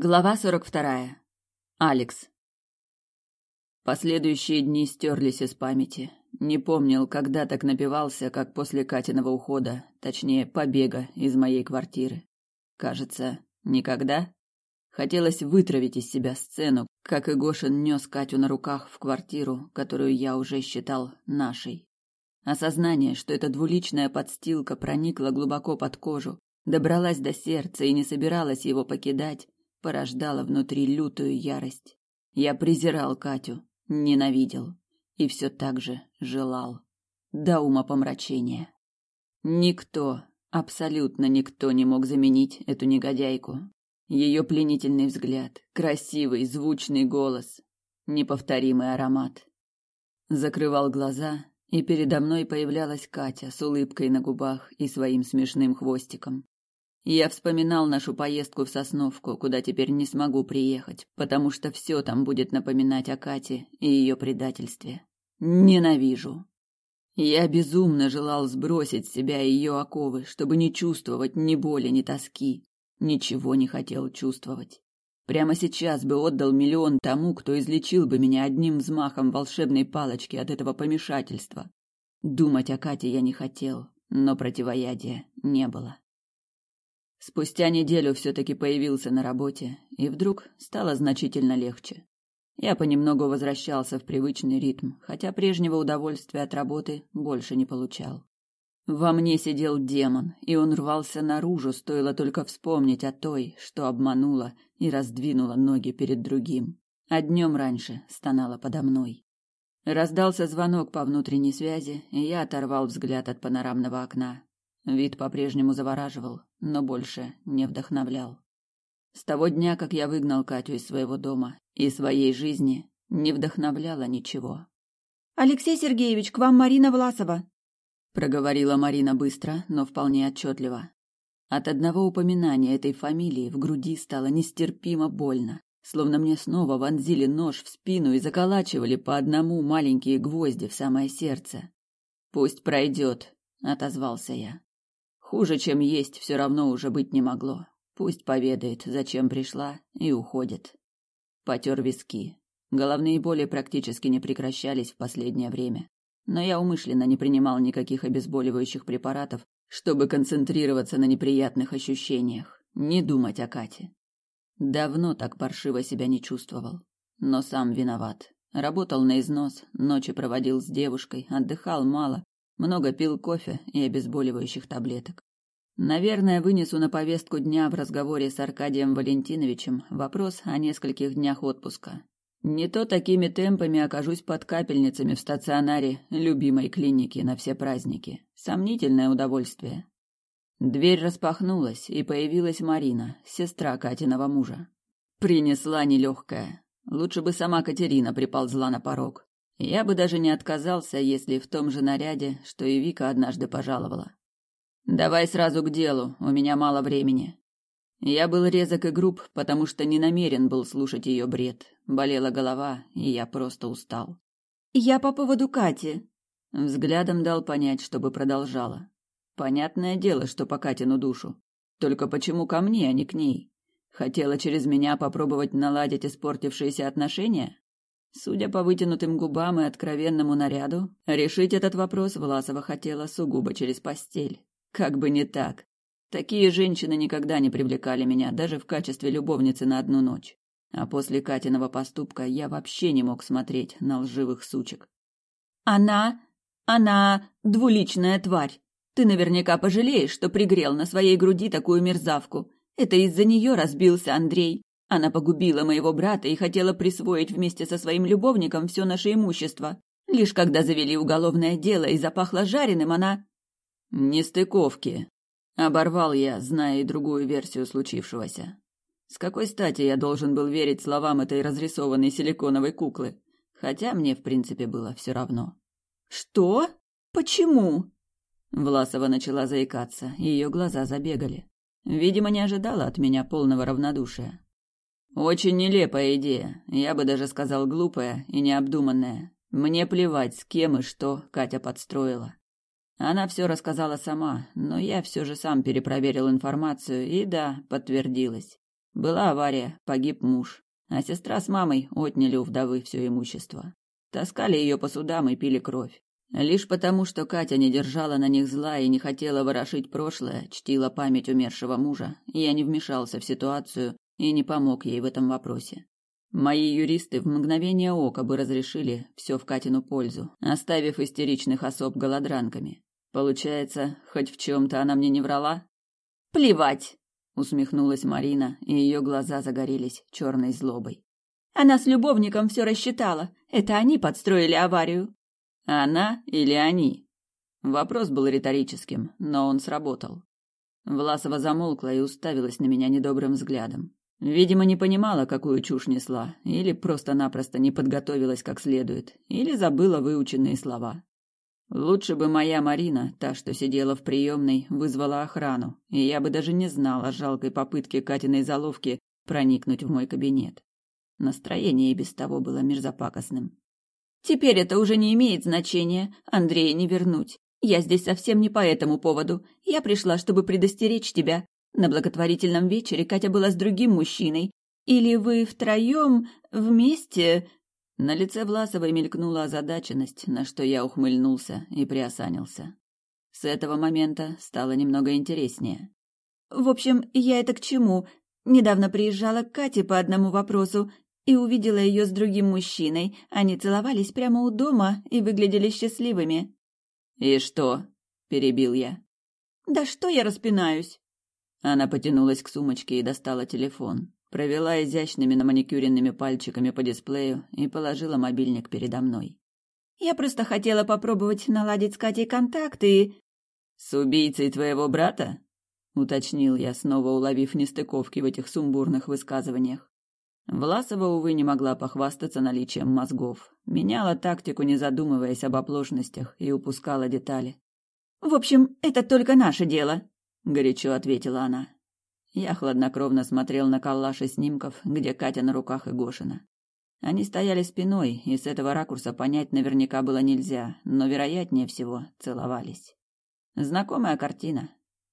Глава сорок вторая. Алекс. Последующие дни стерлись из памяти. Не помнил, когда так напивался, как после Катиного ухода, точнее, побега из моей квартиры. Кажется, никогда. Хотелось вытравить из себя сцену, как и Гошин нес Катю на руках в квартиру, которую я уже считал нашей. Осознание, что эта двуличная подстилка проникла глубоко под кожу, добралась до сердца и не собиралась его покидать, порождало внутри лютую ярость. Я презирал Катю, ненавидел и все так же желал. До ума помрачения. Никто, абсолютно никто не мог заменить эту негодяйку. Ее пленительный взгляд, красивый, звучный голос, неповторимый аромат. Закрывал глаза, и передо мной появлялась Катя с улыбкой на губах и своим смешным хвостиком. Я вспоминал нашу поездку в Сосновку, куда теперь не смогу приехать, потому что все там будет напоминать о Кате и ее предательстве. Ненавижу. Я безумно желал сбросить с себя ее оковы, чтобы не чувствовать ни боли, ни тоски. Ничего не хотел чувствовать. Прямо сейчас бы отдал миллион тому, кто излечил бы меня одним взмахом волшебной палочки от этого помешательства. Думать о Кате я не хотел, но противоядия не было. Спустя неделю все-таки появился на работе, и вдруг стало значительно легче. Я понемногу возвращался в привычный ритм, хотя прежнего удовольствия от работы больше не получал. Во мне сидел демон, и он рвался наружу, стоило только вспомнить о той, что обманула и раздвинула ноги перед другим. А днем раньше стонала подо мной. Раздался звонок по внутренней связи, и я оторвал взгляд от панорамного окна. Вид по-прежнему завораживал, но больше не вдохновлял. С того дня, как я выгнал Катю из своего дома и своей жизни, не вдохновляло ничего. Алексей Сергеевич, к вам Марина Власова, проговорила Марина быстро, но вполне отчетливо. От одного упоминания этой фамилии в груди стало нестерпимо больно, словно мне снова вонзили нож в спину и заколачивали по одному маленькие гвозди в самое сердце. Пусть пройдет, отозвался я. Хуже, чем есть, все равно уже быть не могло. Пусть поведает, зачем пришла, и уходит. Потер виски. Головные боли практически не прекращались в последнее время. Но я умышленно не принимал никаких обезболивающих препаратов, чтобы концентрироваться на неприятных ощущениях, не думать о Кате. Давно так паршиво себя не чувствовал. Но сам виноват. Работал на износ, ночи проводил с девушкой, отдыхал мало, много пил кофе и обезболивающих таблеток. Наверное, вынесу на повестку дня в разговоре с Аркадием Валентиновичем вопрос о нескольких днях отпуска. Не то такими темпами окажусь под капельницами в стационаре любимой клиники на все праздники. Сомнительное удовольствие. Дверь распахнулась, и появилась Марина, сестра Катиного мужа. Принесла нелегкая. Лучше бы сама Катерина приползла на порог. Я бы даже не отказался, если в том же наряде, что и Вика однажды пожаловала. Давай сразу к делу, у меня мало времени. Я был резок и груб, потому что не намерен был слушать ее бред. Болела голова, и я просто устал. Я по поводу Кати. Взглядом дал понять, чтобы продолжала. Понятное дело, что по Катину душу. Только почему ко мне, а не к ней? Хотела через меня попробовать наладить испортившиеся отношения? Судя по вытянутым губам и откровенному наряду, решить этот вопрос Власова хотела сугубо через постель. Как бы не так. Такие женщины никогда не привлекали меня, даже в качестве любовницы на одну ночь. А после Катиного поступка я вообще не мог смотреть на лживых сучек. Она... она двуличная тварь. Ты наверняка пожалеешь, что пригрел на своей груди такую мерзавку. Это из-за нее разбился Андрей. Она погубила моего брата и хотела присвоить вместе со своим любовником все наше имущество. Лишь когда завели уголовное дело и запахло жареным, она... Нестыковки. Оборвал я, зная и другую версию случившегося. С какой стати я должен был верить словам этой разрисованной силиконовой куклы? Хотя мне, в принципе, было все равно. «Что? Почему?» Власова начала заикаться, и ее глаза забегали. Видимо, не ожидала от меня полного равнодушия. Очень нелепая идея, я бы даже сказал глупая и необдуманная. Мне плевать, с кем и что Катя подстроила. Она все рассказала сама, но я все же сам перепроверил информацию, и да, подтвердилось. Была авария, погиб муж, а сестра с мамой отняли у вдовы все имущество. Таскали ее по судам и пили кровь. Лишь потому, что Катя не держала на них зла и не хотела ворошить прошлое, чтила память умершего мужа, я не вмешался в ситуацию и не помог ей в этом вопросе. Мои юристы в мгновение ока бы разрешили все в Катину пользу, оставив истеричных особ голодранками. Получается, хоть в чем-то она мне не врала? Плевать, усмехнулась Марина, и ее глаза загорелись черной злобой. Она с любовником все рассчитала. Это они подстроили аварию. Она или они? Вопрос был риторическим, но он сработал. Власова замолкла и уставилась на меня недобрым взглядом. Видимо, не понимала, какую чушь несла, или просто-напросто не подготовилась как следует, или забыла выученные слова. Лучше бы моя Марина, та, что сидела в приемной, вызвала охрану, и я бы даже не знал о жалкой попытке Катиной заловки проникнуть в мой кабинет. Настроение и без того было мерзопакостным. Теперь это уже не имеет значения. Андрея не вернуть. Я здесь совсем не по этому поводу. Я пришла, чтобы предостеречь тебя. На благотворительном вечере Катя была с другим мужчиной. Или вы втроем вместе...» На лице Власовой мелькнула озадаченность, на что я ухмыльнулся и приосанился. С этого момента стало немного интереснее. «В общем, я это к чему? Недавно приезжала к Кате по одному вопросу и увидела ее с другим мужчиной. Они целовались прямо у дома и выглядели счастливыми. «И что?» – перебил я. «Да что я распинаюсь?» Она потянулась к сумочке и достала телефон. Провела изящными наманикюренными пальчиками по дисплею и положила мобильник передо мной. «Я просто хотела попробовать наладить с Катей контакты «С убийцей твоего брата?» — уточнил я, снова уловив нестыковки в этих сумбурных высказываниях. Власова, увы, не могла похвастаться наличием мозгов. Меняла тактику, не задумываясь об оплошностях, и упускала детали. «В общем, это только наше дело», — горячо ответила она. Я хладнокровно смотрел на коллаж снимков, где Катя на руках и Гошина. Они стояли спиной, и с этого ракурса понять наверняка было нельзя, но вероятнее всего целовались. Знакомая картина.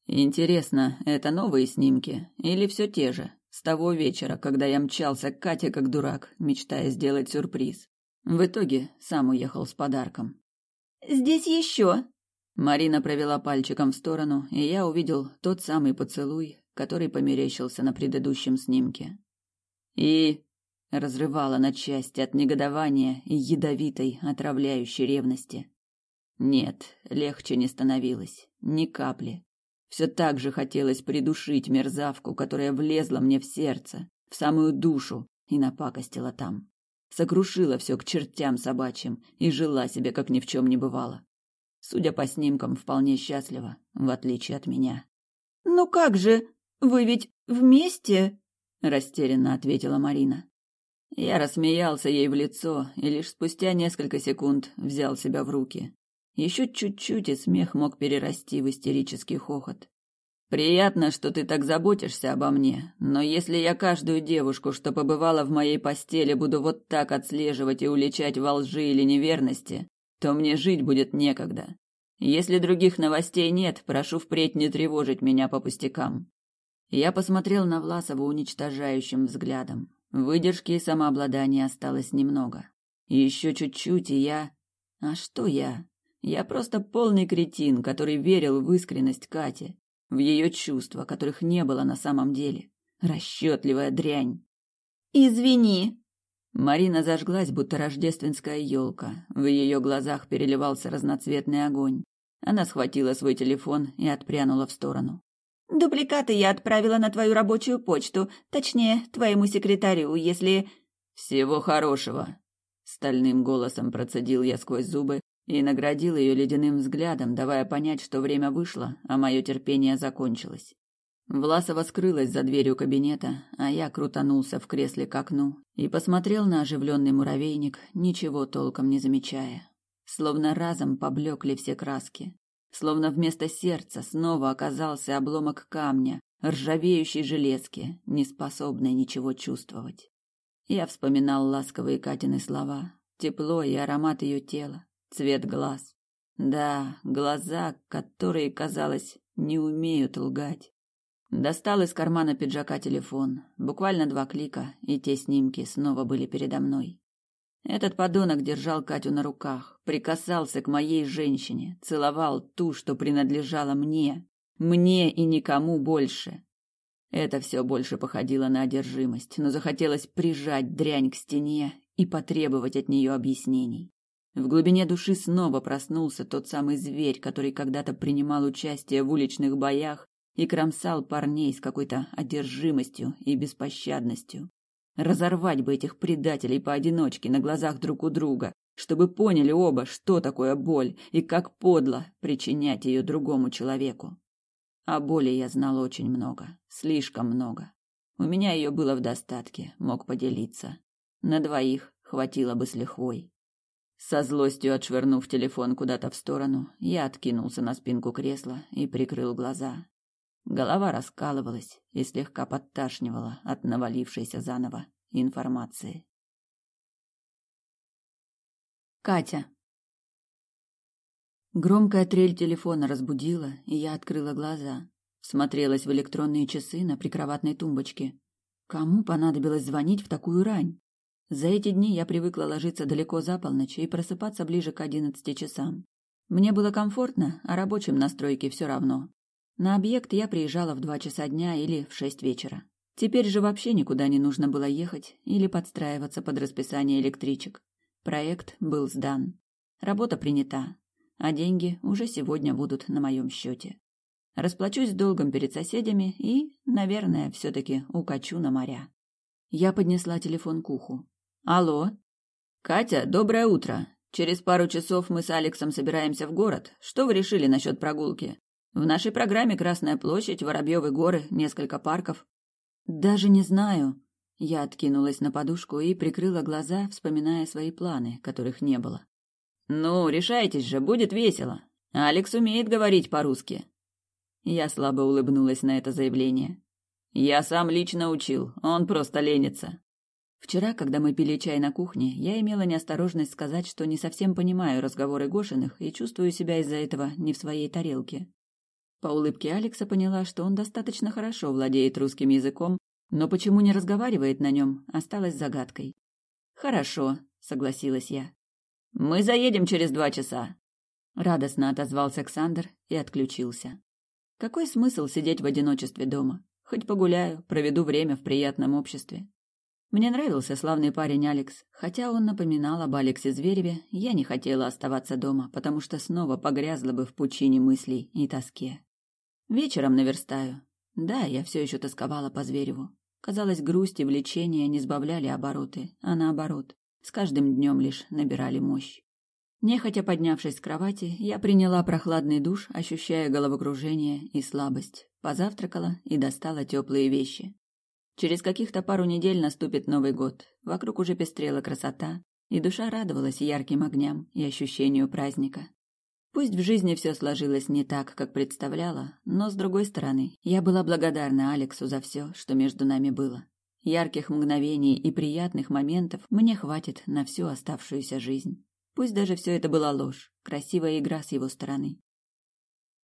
Интересно, это новые снимки или все те же? С того вечера, когда я мчался к Кате как дурак, мечтая сделать сюрприз. В итоге сам уехал с подарком. «Здесь еще!» Марина провела пальчиком в сторону, и я увидел тот самый поцелуй, который померещился на предыдущем снимке. И разрывала на части от негодования и ядовитой, отравляющей ревности. Нет, легче не становилось, ни капли. Все так же хотелось придушить мерзавку, которая влезла мне в сердце, в самую душу и напакостила там. Сокрушила все к чертям собачьим и жила себе, как ни в чем не бывало. Судя по снимкам, вполне счастлива, в отличие от меня. «Ну как же? Вы ведь вместе?» – растерянно ответила Марина. Я рассмеялся ей в лицо и лишь спустя несколько секунд взял себя в руки. Еще чуть-чуть, и смех мог перерасти в истерический хохот. Приятно, что ты так заботишься обо мне, но если я каждую девушку, что побывала в моей постели, буду вот так отслеживать и уличать во лжи или неверности, то мне жить будет некогда. Если других новостей нет, прошу впредь не тревожить меня по пустякам. Я посмотрел на Власова уничтожающим взглядом. Выдержки и самообладания осталось немного. Еще чуть-чуть, и я... А что я? Я просто полный кретин, который верил в искренность Кати, в ее чувства, которых не было на самом деле. Расчетливая дрянь. «Извини!» Марина зажглась, будто рождественская елка. В ее глазах переливался разноцветный огонь. Она схватила свой телефон и отпрянула в сторону. «Дубликаты я отправила на твою рабочую почту, точнее, твоему секретарю, если...» «Всего хорошего!» Стальным голосом процедил я сквозь зубы и наградил ее ледяным взглядом, давая понять, что время вышло, а мое терпение закончилось. Власова скрылась за дверью кабинета, а я крутанулся в кресле к окну и посмотрел на оживленный муравейник, ничего толком не замечая. Словно разом поблекли все краски. Словно вместо сердца снова оказался обломок камня, ржавеющей железки, неспособной ничего чувствовать. Я вспоминал ласковые Катины слова, тепло и аромат ее тела, цвет глаз. Да, глаза, которые, казалось, не умеют лгать. Достал из кармана пиджака телефон. Буквально два клика, и те снимки снова были передо мной. Этот подонок держал Катю на руках, прикасался к моей женщине, целовал ту, что принадлежала мне. Мне и никому больше. Это все больше походило на одержимость, но захотелось прижать дрянь к стене и потребовать от нее объяснений. В глубине души снова проснулся тот самый зверь, который когда-то принимал участие в уличных боях и кромсал парней с какой-то одержимостью и беспощадностью. Разорвать бы этих предателей поодиночке на глазах друг у друга, чтобы поняли оба, что такое боль и как подло причинять ее другому человеку. О боли я знал очень много, слишком много. У меня ее было в достатке, мог поделиться. На двоих хватило бы с лихвой. Со злостью отшвырнув телефон куда-то в сторону, я откинулся на спинку кресла и прикрыл глаза. Голова раскалывалась и слегка подташнивала от навалившейся заново информации. Катя. Громкая трель телефона разбудила, и я открыла глаза. Смотрелась в электронные часы на прикроватной тумбочке. Кому понадобилось звонить в такую рань? За эти дни я привыкла ложиться далеко за полночь и просыпаться ближе к одиннадцати часам. Мне было комфортно, а рабочим на все равно. На объект я приезжала в два часа дня или в шесть вечера. Теперь же вообще никуда не нужно было ехать или подстраиваться под расписание электричек. Проект был сдан. Работа принята, а деньги уже сегодня будут на моем счете. Расплачусь долгом перед соседями и, наверное, все-таки укачу на моря. Я поднесла телефон к уху. «Алло?» «Катя, доброе утро. Через пару часов мы с Алексом собираемся в город. Что вы решили насчет прогулки? В нашей программе Красная площадь, Воробьевы горы, несколько парков. Даже не знаю. Я откинулась на подушку и прикрыла глаза, вспоминая свои планы, которых не было. Ну, решайтесь же, будет весело. Алекс умеет говорить по-русски. Я слабо улыбнулась на это заявление. Я сам лично учил, он просто ленится. Вчера, когда мы пили чай на кухне, я имела неосторожность сказать, что не совсем понимаю разговоры Гошиных и чувствую себя из-за этого не в своей тарелке. По улыбке Алекса поняла, что он достаточно хорошо владеет русским языком, но почему не разговаривает на нем, осталось загадкой. «Хорошо», — согласилась я. «Мы заедем через два часа», — радостно отозвался Александр и отключился. «Какой смысл сидеть в одиночестве дома? Хоть погуляю, проведу время в приятном обществе». Мне нравился славный парень Алекс, хотя он напоминал об Алексе Звереве, я не хотела оставаться дома, потому что снова погрязла бы в пучине мыслей и тоске. Вечером наверстаю. Да, я все еще тосковала по Звереву. Казалось, грусть и влечение не сбавляли обороты, а наоборот, с каждым днем лишь набирали мощь. Нехотя поднявшись с кровати, я приняла прохладный душ, ощущая головокружение и слабость, позавтракала и достала теплые вещи. Через каких-то пару недель наступит Новый год. Вокруг уже пестрела красота, и душа радовалась ярким огням и ощущению праздника. Пусть в жизни все сложилось не так, как представляла, но, с другой стороны, я была благодарна Алексу за все, что между нами было. Ярких мгновений и приятных моментов мне хватит на всю оставшуюся жизнь. Пусть даже все это была ложь, красивая игра с его стороны.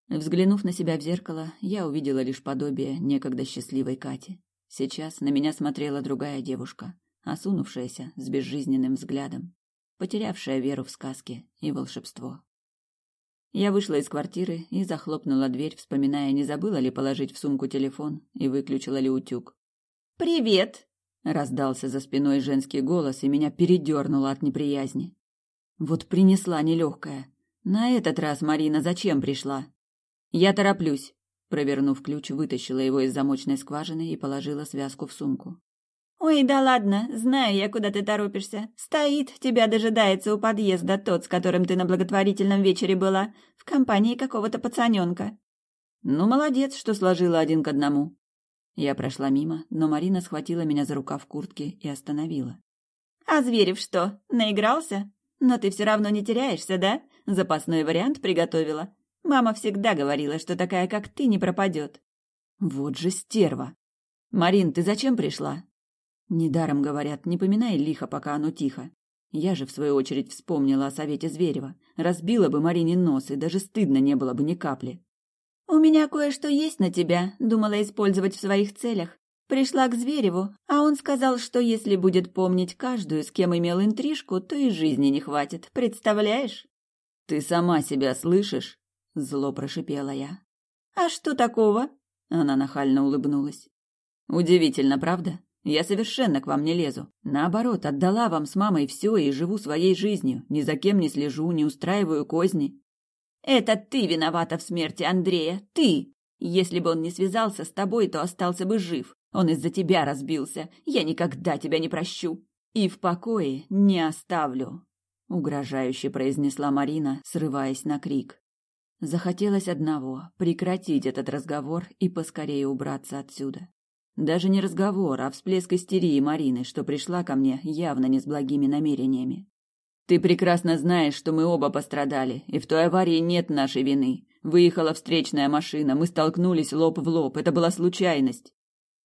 Взглянув на себя в зеркало, я увидела лишь подобие некогда счастливой Кати. Сейчас на меня смотрела другая девушка, осунувшаяся с безжизненным взглядом, потерявшая веру в сказки и волшебство. Я вышла из квартиры и захлопнула дверь, вспоминая, не забыла ли положить в сумку телефон и выключила ли утюг. «Привет!» — раздался за спиной женский голос, и меня передернуло от неприязни. Вот принесла нелегкая. На этот раз Марина зачем пришла? Я тороплюсь. Провернув ключ, вытащила его из замочной скважины и положила связку в сумку. «Ой, да ладно, знаю я, куда ты торопишься. Стоит, тебя дожидается у подъезда тот, с которым ты на благотворительном вечере была, в компании какого-то пацаненка». «Ну, молодец, что сложила один к одному». Я прошла мимо, но Марина схватила меня за рукав куртки и остановила. «А Зверев что, наигрался? Но ты все равно не теряешься, да? Запасной вариант приготовила. Мама всегда говорила, что такая, как ты, не пропадет». «Вот же стерва! Марин, ты зачем пришла?» Недаром говорят, не поминай лихо, пока оно тихо. Я же, в свою очередь, вспомнила о совете Зверева. Разбила бы Марине нос, и даже стыдно не было бы ни капли. «У меня кое-что есть на тебя, думала использовать в своих целях. Пришла к Звереву, а он сказал, что если будет помнить каждую, с кем имел интрижку, то и жизни не хватит. Представляешь? Ты сама себя слышишь? Зло прошипела я. А что такого? Она нахально улыбнулась. Удивительно, правда? Я совершенно к вам не лезу. Наоборот, отдала вам с мамой все и живу своей жизнью. Ни за кем не слежу, не устраиваю козни. Это ты виновата в смерти Андрея. Ты! Если бы он не связался с тобой, то остался бы жив. Он из-за тебя разбился. Я никогда тебя не прощу. И в покое не оставлю. Угрожающе произнесла Марина, срываясь на крик. Захотелось одного — прекратить этот разговор и поскорее убраться отсюда. Даже не разговор, а всплеск истерии Марины, что пришла ко мне явно не с благими намерениями. «Ты прекрасно знаешь, что мы оба пострадали, и в той аварии нет нашей вины. Выехала встречная машина, мы столкнулись лоб в лоб, это была случайность.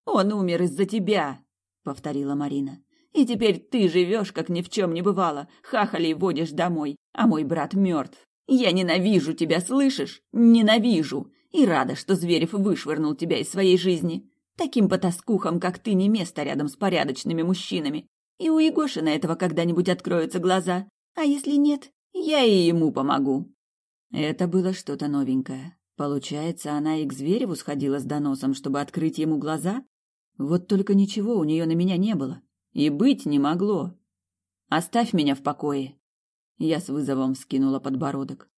«Он умер из-за тебя», — повторила Марина. «И теперь ты живешь, как ни в чем не бывало, хахалей водишь домой, а мой брат мертв. Я ненавижу тебя, слышишь? Ненавижу! И рада, что Зверев вышвырнул тебя из своей жизни. Таким потаскухам, как ты, не место рядом с порядочными мужчинами. И у Егошина этого когда-нибудь откроются глаза. А если нет, я и ему помогу». Это было что-то новенькое. Получается, она и к Звереву сходила с доносом, чтобы открыть ему глаза? Вот только ничего у нее на меня не было. И быть не могло. Оставь меня в покое. Я с вызовом скинула подбородок.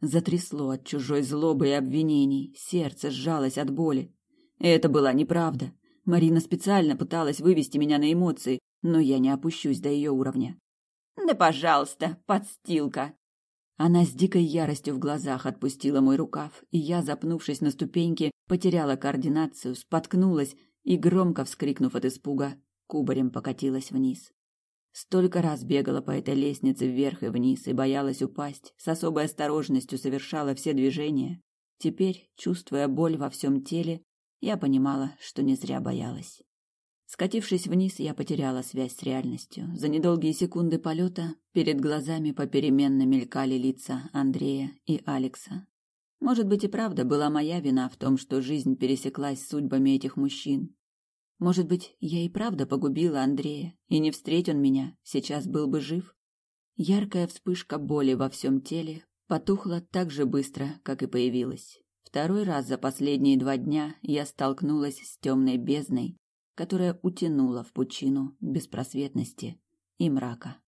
Затрясло от чужой злобы и обвинений, сердце сжалось от боли. Это была неправда. Марина специально пыталась вывести меня на эмоции, но я не опущусь до ее уровня. «Да пожалуйста, подстилка!» Она с дикой яростью в глазах отпустила мой рукав, и я, запнувшись на ступеньке, потеряла координацию, споткнулась и, громко вскрикнув от испуга, кубарем покатилась вниз. Столько раз бегала по этой лестнице вверх и вниз и боялась упасть, с особой осторожностью совершала все движения. Теперь, чувствуя боль во всем теле, я понимала, что не зря боялась. Скатившись вниз, я потеряла связь с реальностью. За недолгие секунды полета перед глазами попеременно мелькали лица Андрея и Алекса. Может быть и правда была моя вина в том, что жизнь пересеклась с судьбами этих мужчин. Может быть, я и правда погубила Андрея, и не встреть он меня, сейчас был бы жив. Яркая вспышка боли во всем теле потухла так же быстро, как и появилась. Второй раз за последние два дня я столкнулась с темной бездной, которая утянула в пучину беспросветности и мрака.